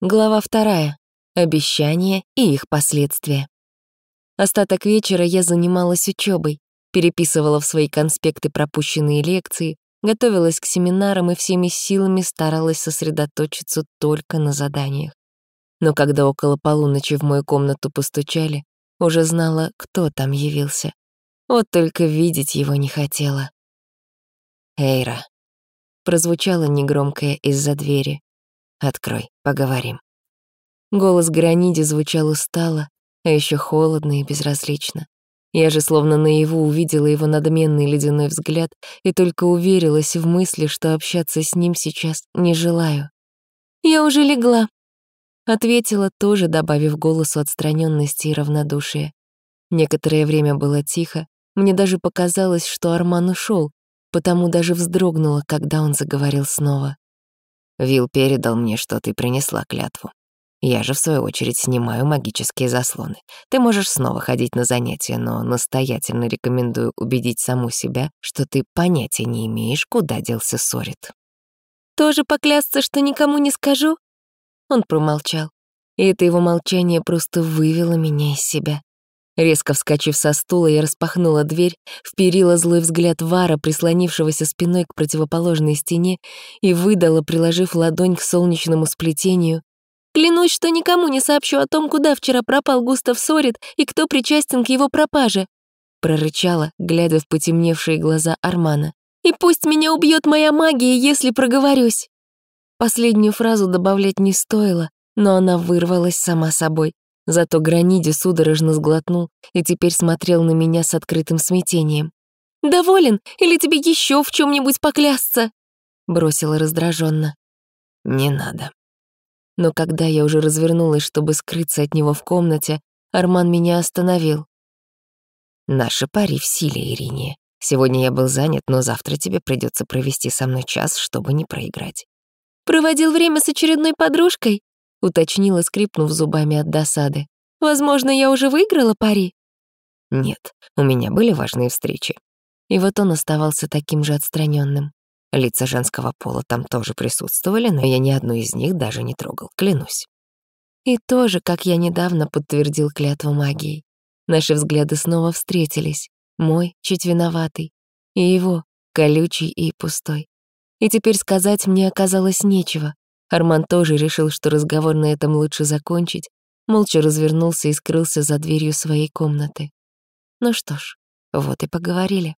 Глава вторая. Обещания и их последствия. Остаток вечера я занималась учебой, переписывала в свои конспекты пропущенные лекции, готовилась к семинарам и всеми силами старалась сосредоточиться только на заданиях. Но когда около полуночи в мою комнату постучали, уже знала, кто там явился. Вот только видеть его не хотела. «Эйра», — прозвучало негромкое из-за двери. Открой, поговорим». Голос Граниди звучал устало, а еще холодно и безразлично. Я же словно наяву увидела его надменный ледяной взгляд и только уверилась в мысли, что общаться с ним сейчас не желаю. «Я уже легла», — ответила тоже, добавив голосу отстраненности и равнодушия. Некоторое время было тихо, мне даже показалось, что Арман ушел, потому даже вздрогнула, когда он заговорил снова. Вил передал мне, что ты принесла клятву. Я же, в свою очередь, снимаю магические заслоны. Ты можешь снова ходить на занятия, но настоятельно рекомендую убедить саму себя, что ты понятия не имеешь, куда делся Сорит. «Тоже поклясться, что никому не скажу?» Он промолчал, и это его молчание просто вывело меня из себя. Резко вскочив со стула, я распахнула дверь, вперила злой взгляд Вара, прислонившегося спиной к противоположной стене, и выдала, приложив ладонь к солнечному сплетению. «Клянусь, что никому не сообщу о том, куда вчера пропал Густав Сорит и кто причастен к его пропаже», прорычала, глядя в потемневшие глаза Армана. «И пусть меня убьет моя магия, если проговорюсь». Последнюю фразу добавлять не стоило, но она вырвалась сама собой. Зато Граниди судорожно сглотнул и теперь смотрел на меня с открытым смятением. «Доволен? Или тебе еще в чем нибудь поклясться?» Бросила раздраженно. «Не надо». Но когда я уже развернулась, чтобы скрыться от него в комнате, Арман меня остановил. «Наши пари в силе, Ирине. Сегодня я был занят, но завтра тебе придется провести со мной час, чтобы не проиграть». «Проводил время с очередной подружкой?» — уточнила, скрипнув зубами от досады. «Возможно, я уже выиграла пари?» «Нет, у меня были важные встречи». И вот он оставался таким же отстраненным. Лица женского пола там тоже присутствовали, но я ни одну из них даже не трогал, клянусь. И тоже, как я недавно подтвердил клятву магией. Наши взгляды снова встретились. Мой, чуть виноватый, и его, колючий и пустой. И теперь сказать мне оказалось нечего. Арман тоже решил, что разговор на этом лучше закончить, молча развернулся и скрылся за дверью своей комнаты. Ну что ж, вот и поговорили.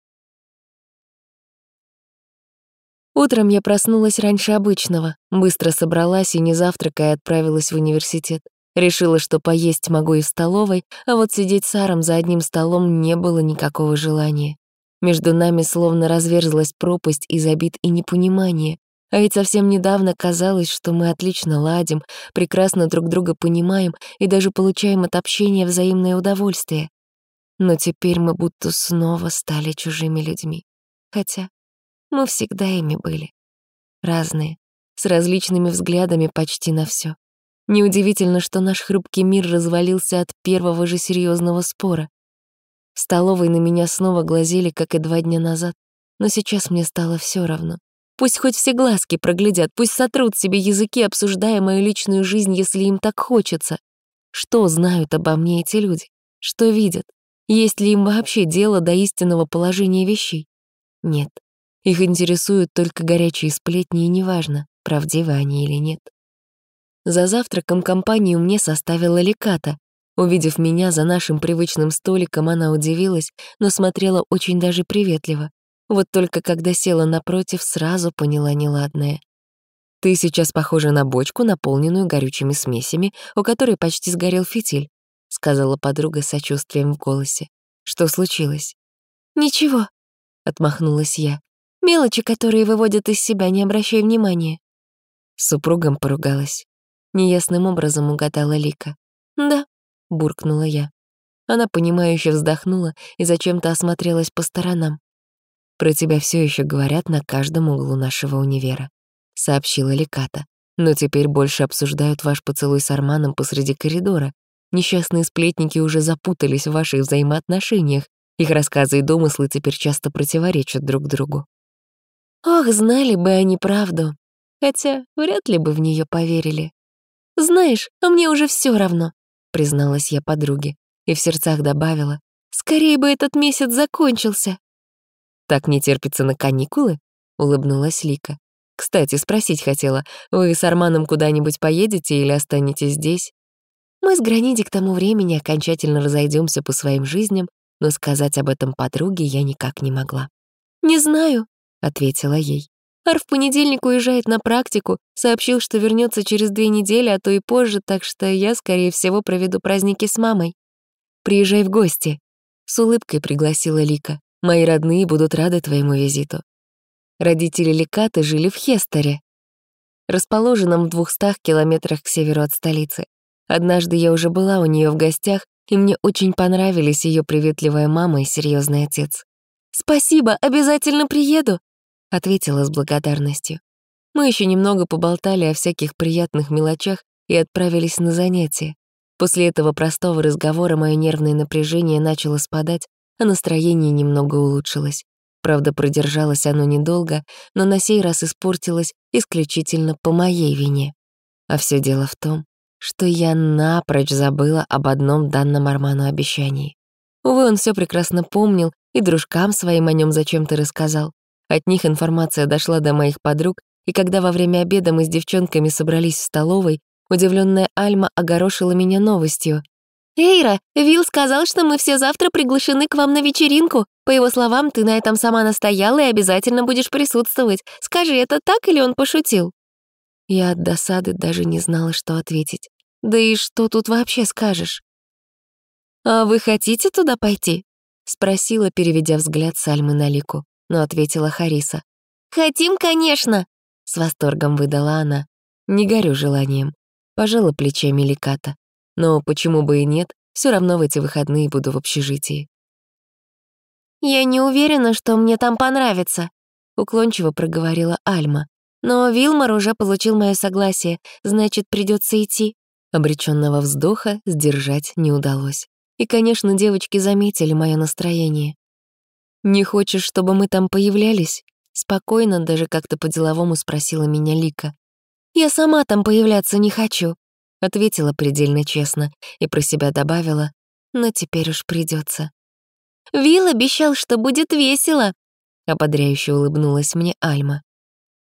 Утром я проснулась раньше обычного, быстро собралась и, не завтракая, отправилась в университет. Решила, что поесть могу и в столовой, а вот сидеть с Аром за одним столом не было никакого желания. Между нами словно разверзлась пропасть из обид и непонимания, а ведь совсем недавно казалось, что мы отлично ладим, прекрасно друг друга понимаем и даже получаем от общения взаимное удовольствие. Но теперь мы будто снова стали чужими людьми. Хотя мы всегда ими были. Разные, с различными взглядами почти на все. Неудивительно, что наш хрупкий мир развалился от первого же серьезного спора. В столовой на меня снова глазели, как и два дня назад, но сейчас мне стало все равно. Пусть хоть все глазки проглядят, пусть сотрут себе языки, обсуждая мою личную жизнь, если им так хочется. Что знают обо мне эти люди? Что видят? Есть ли им вообще дело до истинного положения вещей? Нет. Их интересуют только горячие сплетни, и неважно, правдивы они или нет. За завтраком компанию мне составила Леката. Увидев меня за нашим привычным столиком, она удивилась, но смотрела очень даже приветливо. Вот только когда села напротив, сразу поняла неладное. «Ты сейчас похожа на бочку, наполненную горючими смесями, у которой почти сгорел фитиль», — сказала подруга с сочувствием в голосе. «Что случилось?» «Ничего», — отмахнулась я. «Мелочи, которые выводят из себя, не обращай внимания». С супругом поругалась. Неясным образом угадала Лика. «Да», — буркнула я. Она, понимающе вздохнула и зачем-то осмотрелась по сторонам. Про тебя все еще говорят на каждом углу нашего универа», — сообщила Леката. «Но теперь больше обсуждают ваш поцелуй с Арманом посреди коридора. Несчастные сплетники уже запутались в ваших взаимоотношениях. Их рассказы и домыслы теперь часто противоречат друг другу». «Ох, знали бы они правду. Хотя вряд ли бы в нее поверили. Знаешь, а мне уже все равно», — призналась я подруге и в сердцах добавила, «скорее бы этот месяц закончился». «Так не терпится на каникулы?» — улыбнулась Лика. «Кстати, спросить хотела, вы с Арманом куда-нибудь поедете или останетесь здесь?» Мы с Граниди к тому времени окончательно разойдемся по своим жизням, но сказать об этом подруге я никак не могла. «Не знаю», — ответила ей. Ар в понедельник уезжает на практику, сообщил, что вернется через две недели, а то и позже, так что я, скорее всего, проведу праздники с мамой. «Приезжай в гости», — с улыбкой пригласила Лика. «Мои родные будут рады твоему визиту». Родители Ликаты жили в Хестере, расположенном в двухстах километрах к северу от столицы. Однажды я уже была у нее в гостях, и мне очень понравились ее приветливая мама и серьезный отец. «Спасибо, обязательно приеду», — ответила с благодарностью. Мы еще немного поболтали о всяких приятных мелочах и отправились на занятия. После этого простого разговора мое нервное напряжение начало спадать, а настроение немного улучшилось. Правда, продержалось оно недолго, но на сей раз испортилось исключительно по моей вине. А все дело в том, что я напрочь забыла об одном данном Арману обещании. Увы, он все прекрасно помнил и дружкам своим о нем зачем-то рассказал. От них информация дошла до моих подруг, и когда во время обеда мы с девчонками собрались в столовой, удивленная Альма огорошила меня новостью. «Эйра, Вилл сказал, что мы все завтра приглашены к вам на вечеринку. По его словам, ты на этом сама настояла и обязательно будешь присутствовать. Скажи, это так или он пошутил?» Я от досады даже не знала, что ответить. Да и что тут вообще скажешь? «А вы хотите туда пойти?» — спросила, переведя взгляд Сальмы на Лику, но ответила Хариса. «Хотим, конечно!» — с восторгом выдала она. «Не горю желанием», — пожала плечами Ликата. «Но почему бы и нет, все равно в эти выходные буду в общежитии». «Я не уверена, что мне там понравится», — уклончиво проговорила Альма. Но Вилмар уже получил мое согласие, значит, придется идти. Обреченного вздоха сдержать не удалось. И, конечно, девочки заметили мое настроение. «Не хочешь, чтобы мы там появлялись?» Спокойно, даже как-то по-деловому спросила меня Лика. «Я сама там появляться не хочу», — ответила предельно честно и про себя добавила, «но теперь уж придется. «Вилл обещал, что будет весело», — ободряюще улыбнулась мне Альма.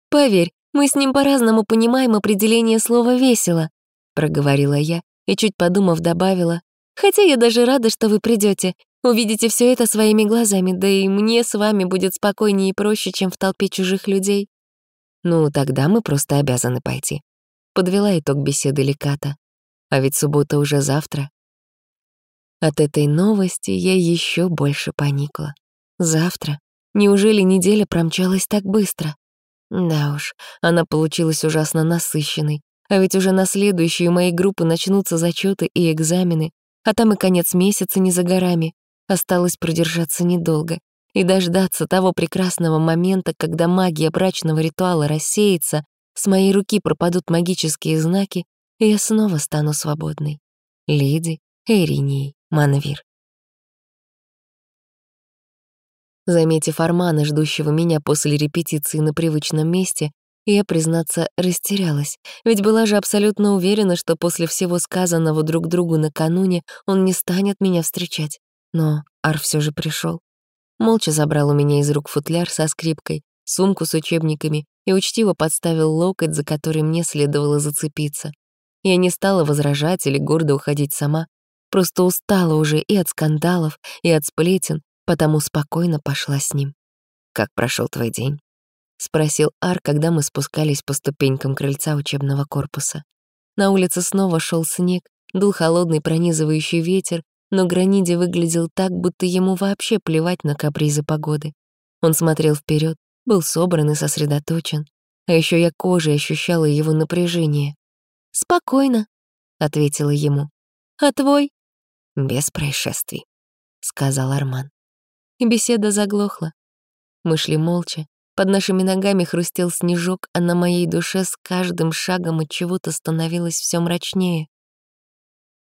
«Поверь, мы с ним по-разному понимаем определение слова «весело», — проговорила я и, чуть подумав, добавила, «хотя я даже рада, что вы придете, увидите все это своими глазами, да и мне с вами будет спокойнее и проще, чем в толпе чужих людей». «Ну, тогда мы просто обязаны пойти», — подвела итог беседы Ликата. «А ведь суббота уже завтра». От этой новости я еще больше поникла. Завтра? Неужели неделя промчалась так быстро? Да уж, она получилась ужасно насыщенной. А ведь уже на следующую моей группы начнутся зачеты и экзамены, а там и конец месяца не за горами. Осталось продержаться недолго и дождаться того прекрасного момента, когда магия брачного ритуала рассеется, с моей руки пропадут магические знаки, и я снова стану свободной. Леди Эриней Манвир. Заметив Армана, ждущего меня после репетиции на привычном месте, я, признаться, растерялась, ведь была же абсолютно уверена, что после всего сказанного друг другу накануне он не станет меня встречать. Но Ар все же пришел. Молча забрал у меня из рук футляр со скрипкой, сумку с учебниками и учтиво подставил локоть, за который мне следовало зацепиться. Я не стала возражать или гордо уходить сама, просто устала уже и от скандалов, и от сплетен, потому спокойно пошла с ним. «Как прошел твой день?» — спросил Ар, когда мы спускались по ступенькам крыльца учебного корпуса. На улице снова шел снег, дул холодный пронизывающий ветер, но Граниди выглядел так, будто ему вообще плевать на капризы погоды. Он смотрел вперед, был собран и сосредоточен, а еще я кожей ощущала его напряжение. «Спокойно», — ответила ему. «А твой?» «Без происшествий», — сказал Арман и беседа заглохла. Мы шли молча, под нашими ногами хрустел снежок, а на моей душе с каждым шагом от чего-то становилось все мрачнее.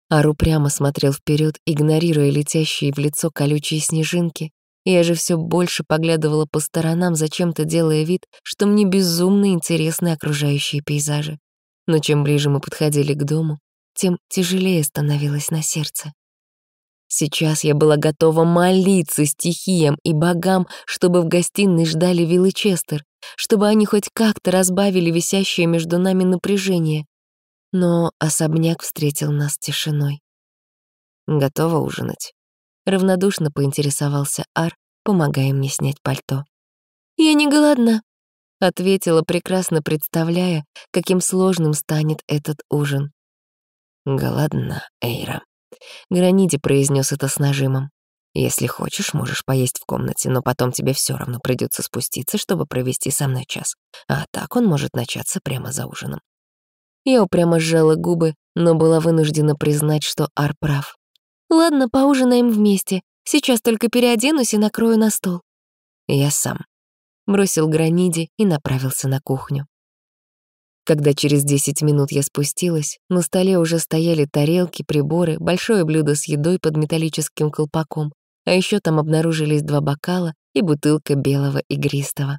Ару прямо смотрел вперед, игнорируя летящие в лицо колючие снежинки. Я же все больше поглядывала по сторонам, зачем-то делая вид, что мне безумно интересны окружающие пейзажи. но чем ближе мы подходили к дому, тем тяжелее становилось на сердце. Сейчас я была готова молиться стихиям и богам, чтобы в гостиной ждали Вилл Честер, чтобы они хоть как-то разбавили висящее между нами напряжение. Но особняк встретил нас тишиной. «Готова ужинать?» Равнодушно поинтересовался Ар, помогая мне снять пальто. «Я не голодна», — ответила, прекрасно представляя, каким сложным станет этот ужин. «Голодна, Эйра», Граниди произнес это с нажимом. «Если хочешь, можешь поесть в комнате, но потом тебе все равно придется спуститься, чтобы провести со мной час. А так он может начаться прямо за ужином». Я упрямо сжала губы, но была вынуждена признать, что Ар прав. «Ладно, поужинаем вместе. Сейчас только переоденусь и накрою на стол». «Я сам», — бросил Граниди и направился на кухню. Когда через 10 минут я спустилась, на столе уже стояли тарелки, приборы, большое блюдо с едой под металлическим колпаком, а еще там обнаружились два бокала и бутылка белого игристого.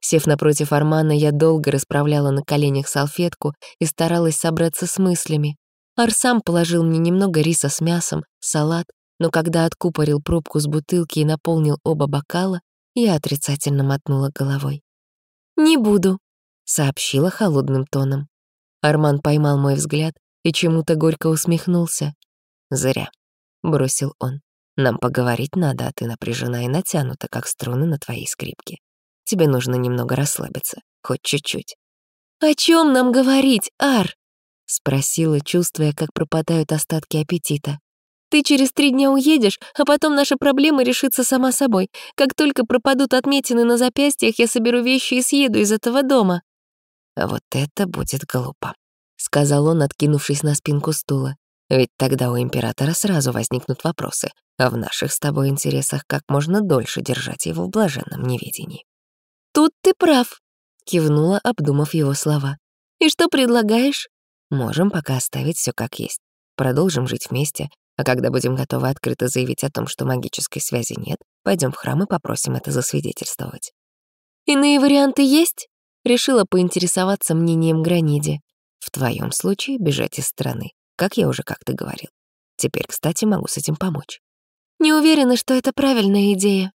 Сев напротив Армана, я долго расправляла на коленях салфетку и старалась собраться с мыслями. Арсам положил мне немного риса с мясом, салат, но когда откупорил пробку с бутылки и наполнил оба бокала, я отрицательно мотнула головой. «Не буду», сообщила холодным тоном. Арман поймал мой взгляд и чему-то горько усмехнулся. «Зря», — бросил он. «Нам поговорить надо, а ты напряжена и натянута, как струны на твоей скрипке. Тебе нужно немного расслабиться, хоть чуть-чуть». «О чем нам говорить, Ар?» — спросила, чувствуя, как пропадают остатки аппетита. «Ты через три дня уедешь, а потом наша проблема решится сама собой. Как только пропадут отметины на запястьях, я соберу вещи и съеду из этого дома». «Вот это будет глупо», — сказал он, откинувшись на спинку стула. «Ведь тогда у императора сразу возникнут вопросы, а в наших с тобой интересах как можно дольше держать его в блаженном неведении». «Тут ты прав», — кивнула, обдумав его слова. «И что предлагаешь?» «Можем пока оставить все как есть. Продолжим жить вместе, а когда будем готовы открыто заявить о том, что магической связи нет, пойдем в храм и попросим это засвидетельствовать». «Иные варианты есть?» решила поинтересоваться мнением Граниди. В твоем случае бежать из страны, как я уже как-то говорил. Теперь, кстати, могу с этим помочь. Не уверена, что это правильная идея.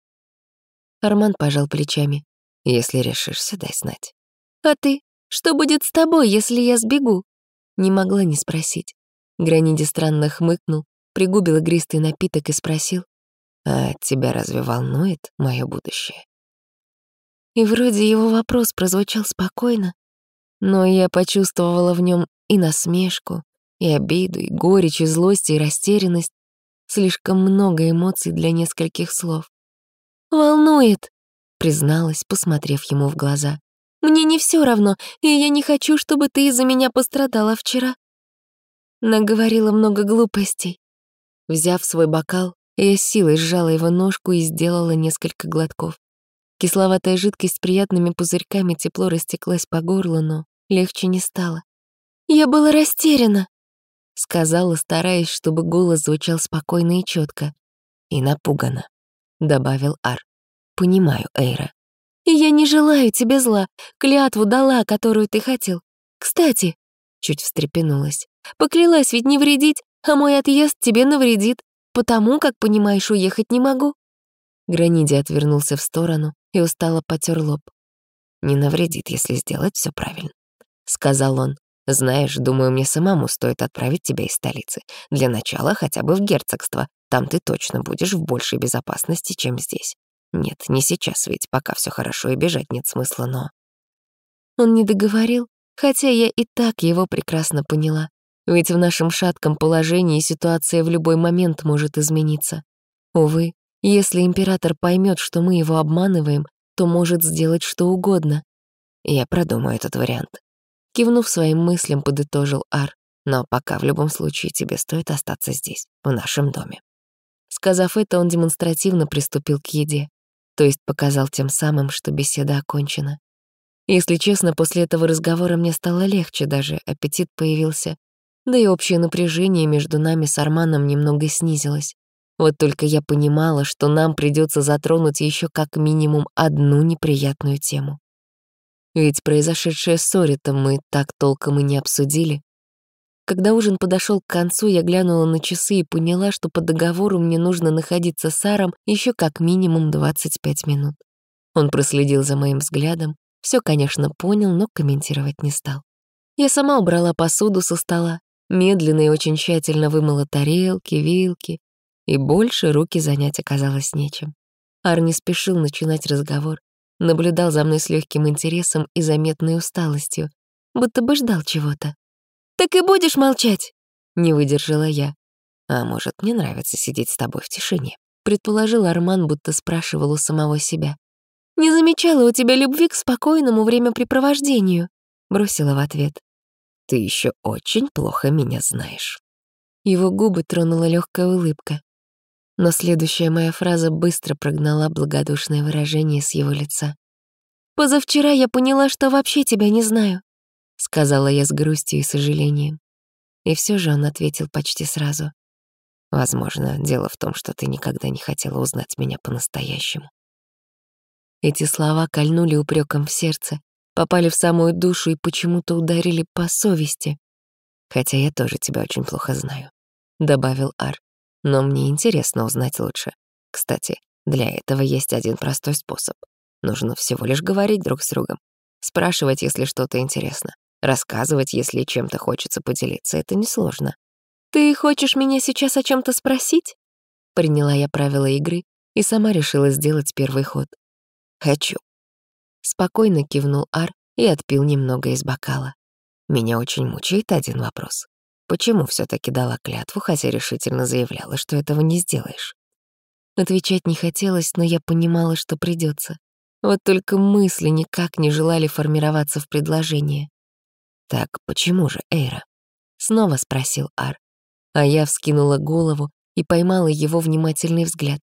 Арман пожал плечами. Если решишься, дай знать. А ты? Что будет с тобой, если я сбегу? Не могла не спросить. Граниди странно хмыкнул, пригубил игристый напиток и спросил. «А тебя разве волнует мое будущее?» И вроде его вопрос прозвучал спокойно, но я почувствовала в нем и насмешку, и обиду, и горечь, и злость, и растерянность. Слишком много эмоций для нескольких слов. «Волнует», — призналась, посмотрев ему в глаза. «Мне не все равно, и я не хочу, чтобы ты из-за меня пострадала вчера». Наговорила много глупостей. Взяв свой бокал, я силой сжала его ножку и сделала несколько глотков. Кисловатая жидкость с приятными пузырьками тепло растеклась по горлу, но легче не стало. «Я была растеряна», — сказала, стараясь, чтобы голос звучал спокойно и четко. «И напугана», — добавил Ар. «Понимаю, Эйра». «И я не желаю тебе зла. Клятву дала, которую ты хотел. Кстати», — чуть встрепенулась, «поклялась ведь не вредить, а мой отъезд тебе навредит, потому, как, понимаешь, уехать не могу». Граниди отвернулся в сторону и устало потер лоб. «Не навредит, если сделать все правильно», — сказал он. «Знаешь, думаю, мне самому стоит отправить тебя из столицы. Для начала хотя бы в герцогство. Там ты точно будешь в большей безопасности, чем здесь. Нет, не сейчас, ведь пока все хорошо и бежать нет смысла, но...» Он не договорил, хотя я и так его прекрасно поняла. Ведь в нашем шатком положении ситуация в любой момент может измениться. Увы, если император поймет, что мы его обманываем, то может сделать что угодно. Я продумаю этот вариант. Кивнув своим мыслям, подытожил Ар. Но пока в любом случае тебе стоит остаться здесь, в нашем доме. Сказав это, он демонстративно приступил к еде, то есть показал тем самым, что беседа окончена. Если честно, после этого разговора мне стало легче даже, аппетит появился, да и общее напряжение между нами с Арманом немного снизилось. Вот только я понимала, что нам придется затронуть еще как минимум одну неприятную тему. Ведь произошедшее с Соритом мы так толком и не обсудили. Когда ужин подошел к концу, я глянула на часы и поняла, что по договору мне нужно находиться с Саром еще как минимум 25 минут. Он проследил за моим взглядом, все, конечно, понял, но комментировать не стал. Я сама убрала посуду со стола, медленно и очень тщательно вымыла тарелки, вилки, и больше руки занять оказалось нечем. Ар не спешил начинать разговор, наблюдал за мной с легким интересом и заметной усталостью, будто бы ждал чего-то. «Так и будешь молчать?» — не выдержала я. «А может, мне нравится сидеть с тобой в тишине?» — предположил Арман, будто спрашивал у самого себя. «Не замечала у тебя любви к спокойному времяпрепровождению», — бросила в ответ. «Ты еще очень плохо меня знаешь». Его губы тронула легкая улыбка. Но следующая моя фраза быстро прогнала благодушное выражение с его лица. «Позавчера я поняла, что вообще тебя не знаю сказала я с грустью и сожалением. И все же он ответил почти сразу. Возможно, дело в том, что ты никогда не хотела узнать меня по-настоящему. Эти слова кольнули упреком в сердце, попали в самую душу и почему-то ударили по совести. Хотя я тоже тебя очень плохо знаю, добавил Ар. Но мне интересно узнать лучше. Кстати, для этого есть один простой способ. Нужно всего лишь говорить друг с другом, спрашивать, если что-то интересно. Рассказывать, если чем-то хочется поделиться, это несложно. «Ты хочешь меня сейчас о чем то спросить?» Приняла я правила игры и сама решила сделать первый ход. «Хочу». Спокойно кивнул Ар и отпил немного из бокала. Меня очень мучает один вопрос. Почему все таки дала клятву, хотя решительно заявляла, что этого не сделаешь? Отвечать не хотелось, но я понимала, что придется. Вот только мысли никак не желали формироваться в предложение. «Так почему же, Эйра?» — снова спросил Ар. А я вскинула голову и поймала его внимательный взгляд.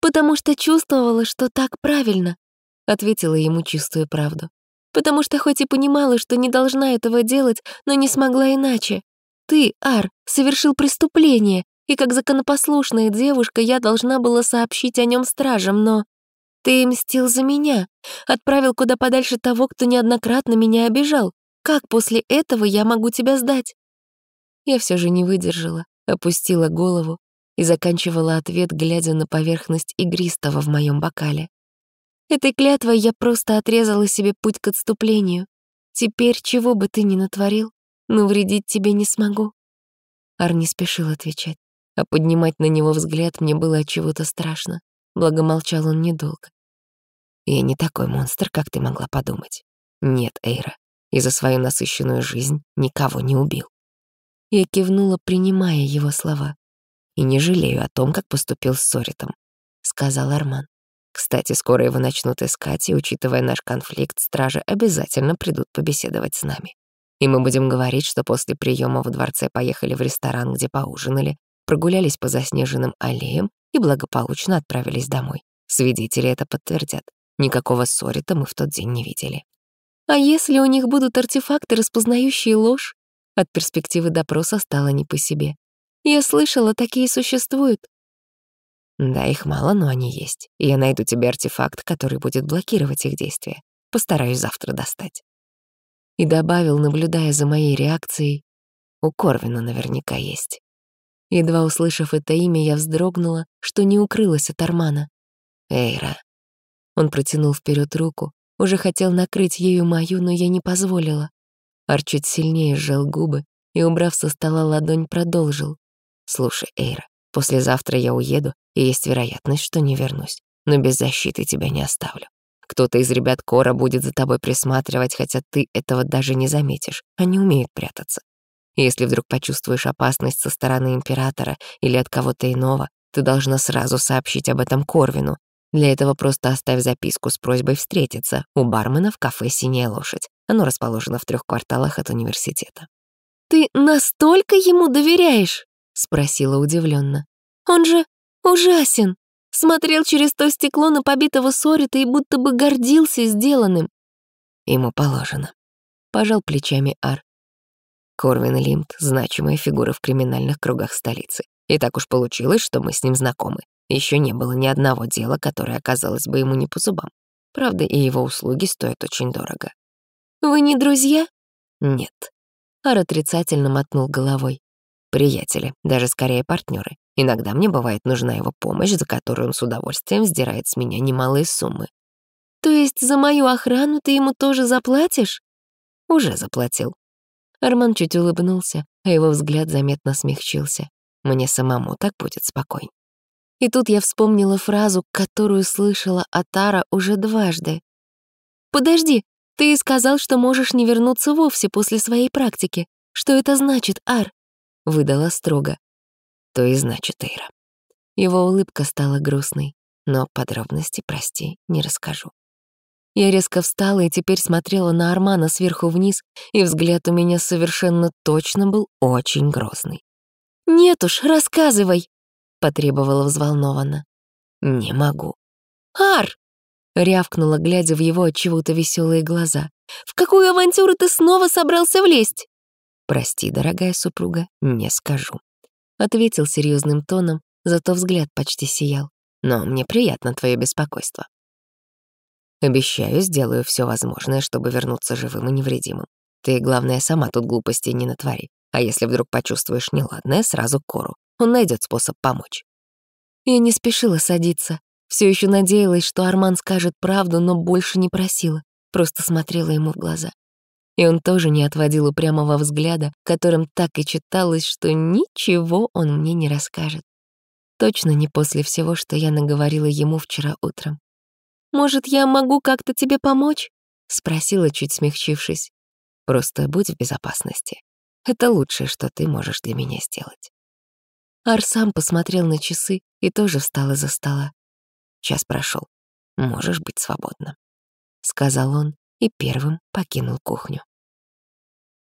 «Потому что чувствовала, что так правильно», — ответила ему чистую правду. «Потому что хоть и понимала, что не должна этого делать, но не смогла иначе. Ты, Ар, совершил преступление, и как законопослушная девушка я должна была сообщить о нем стражам, но... Ты мстил за меня, отправил куда подальше того, кто неоднократно меня обижал, как после этого я могу тебя сдать?» Я все же не выдержала, опустила голову и заканчивала ответ, глядя на поверхность игристого в моем бокале. Этой клятвой я просто отрезала себе путь к отступлению. Теперь, чего бы ты ни натворил, но вредить тебе не смогу. Ар не спешил отвечать, а поднимать на него взгляд мне было от чего-то страшно. Благо молчал он недолго. Я не такой монстр, как ты могла подумать. Нет, Эйра, и за свою насыщенную жизнь никого не убил. Я кивнула, принимая его слова. «И не жалею о том, как поступил с Соритом», — сказал Арман. «Кстати, скоро его начнут искать, и, учитывая наш конфликт, стражи обязательно придут побеседовать с нами. И мы будем говорить, что после приема в дворце поехали в ресторан, где поужинали, прогулялись по заснеженным аллеям и благополучно отправились домой. Свидетели это подтвердят. Никакого ссорита мы в тот день не видели. А если у них будут артефакты, распознающие ложь? От перспективы допроса стало не по себе. Я слышала, такие существуют. Да, их мало, но они есть. я найду тебе артефакт, который будет блокировать их действия. Постараюсь завтра достать. И добавил, наблюдая за моей реакцией, у Корвина наверняка есть. Едва услышав это имя, я вздрогнула, что не укрылась от Армана. Эйра. Он протянул вперед руку, уже хотел накрыть ею мою, но я не позволила. Ар чуть сильнее сжал губы и, убрав со стола ладонь, продолжил. «Слушай, Эйра, послезавтра я уеду, и есть вероятность, что не вернусь. Но без защиты тебя не оставлю. Кто-то из ребят Кора будет за тобой присматривать, хотя ты этого даже не заметишь. Они умеют прятаться. Если вдруг почувствуешь опасность со стороны Императора или от кого-то иного, ты должна сразу сообщить об этом Корвину, для этого просто оставь записку с просьбой встретиться у бармена в кафе «Синяя лошадь». Оно расположено в трех кварталах от университета. «Ты настолько ему доверяешь?» — спросила удивленно. «Он же ужасен. Смотрел через то стекло на побитого Сорита и будто бы гордился сделанным». «Ему положено», — пожал плечами Ар. Корвин Лимт — значимая фигура в криминальных кругах столицы. И так уж получилось, что мы с ним знакомы. Еще не было ни одного дела, которое оказалось бы ему не по зубам. Правда, и его услуги стоят очень дорого. Вы не друзья? Нет. Ар отрицательно мотнул головой. Приятели, даже скорее партнеры. Иногда мне бывает нужна его помощь, за которую он с удовольствием сдирает с меня немалые суммы. То есть за мою охрану ты ему тоже заплатишь? Уже заплатил. Арман чуть улыбнулся, а его взгляд заметно смягчился. Мне самому так будет спокойно. И тут я вспомнила фразу, которую слышала от Ара уже дважды. «Подожди, ты сказал, что можешь не вернуться вовсе после своей практики. Что это значит, Ар?» — выдала строго. То и значит, Эйра. Его улыбка стала грустной, но подробности, прости, не расскажу. Я резко встала и теперь смотрела на Армана сверху вниз, и взгляд у меня совершенно точно был очень грозный. «Нет уж, рассказывай!» — потребовала взволнованно. «Не могу». «Ар!» — рявкнула, глядя в его от чего-то веселые глаза. «В какую авантюру ты снова собрался влезть?» «Прости, дорогая супруга, не скажу», — ответил серьезным тоном, зато взгляд почти сиял. «Но мне приятно твое беспокойство. Обещаю, сделаю все возможное, чтобы вернуться живым и невредимым. Ты, главное, сама тут глупостей не натвори. А если вдруг почувствуешь неладное, сразу Кору. Он найдет способ помочь. Я не спешила садиться. Все еще надеялась, что Арман скажет правду, но больше не просила. Просто смотрела ему в глаза. И он тоже не отводил упрямого взгляда, которым так и читалось, что ничего он мне не расскажет. Точно не после всего, что я наговорила ему вчера утром. «Может, я могу как-то тебе помочь?» — спросила, чуть смягчившись. «Просто будь в безопасности. Это лучшее, что ты можешь для меня сделать». Арсам посмотрел на часы и тоже встал из-за стола. «Час прошел. Можешь быть свободна», — сказал он и первым покинул кухню.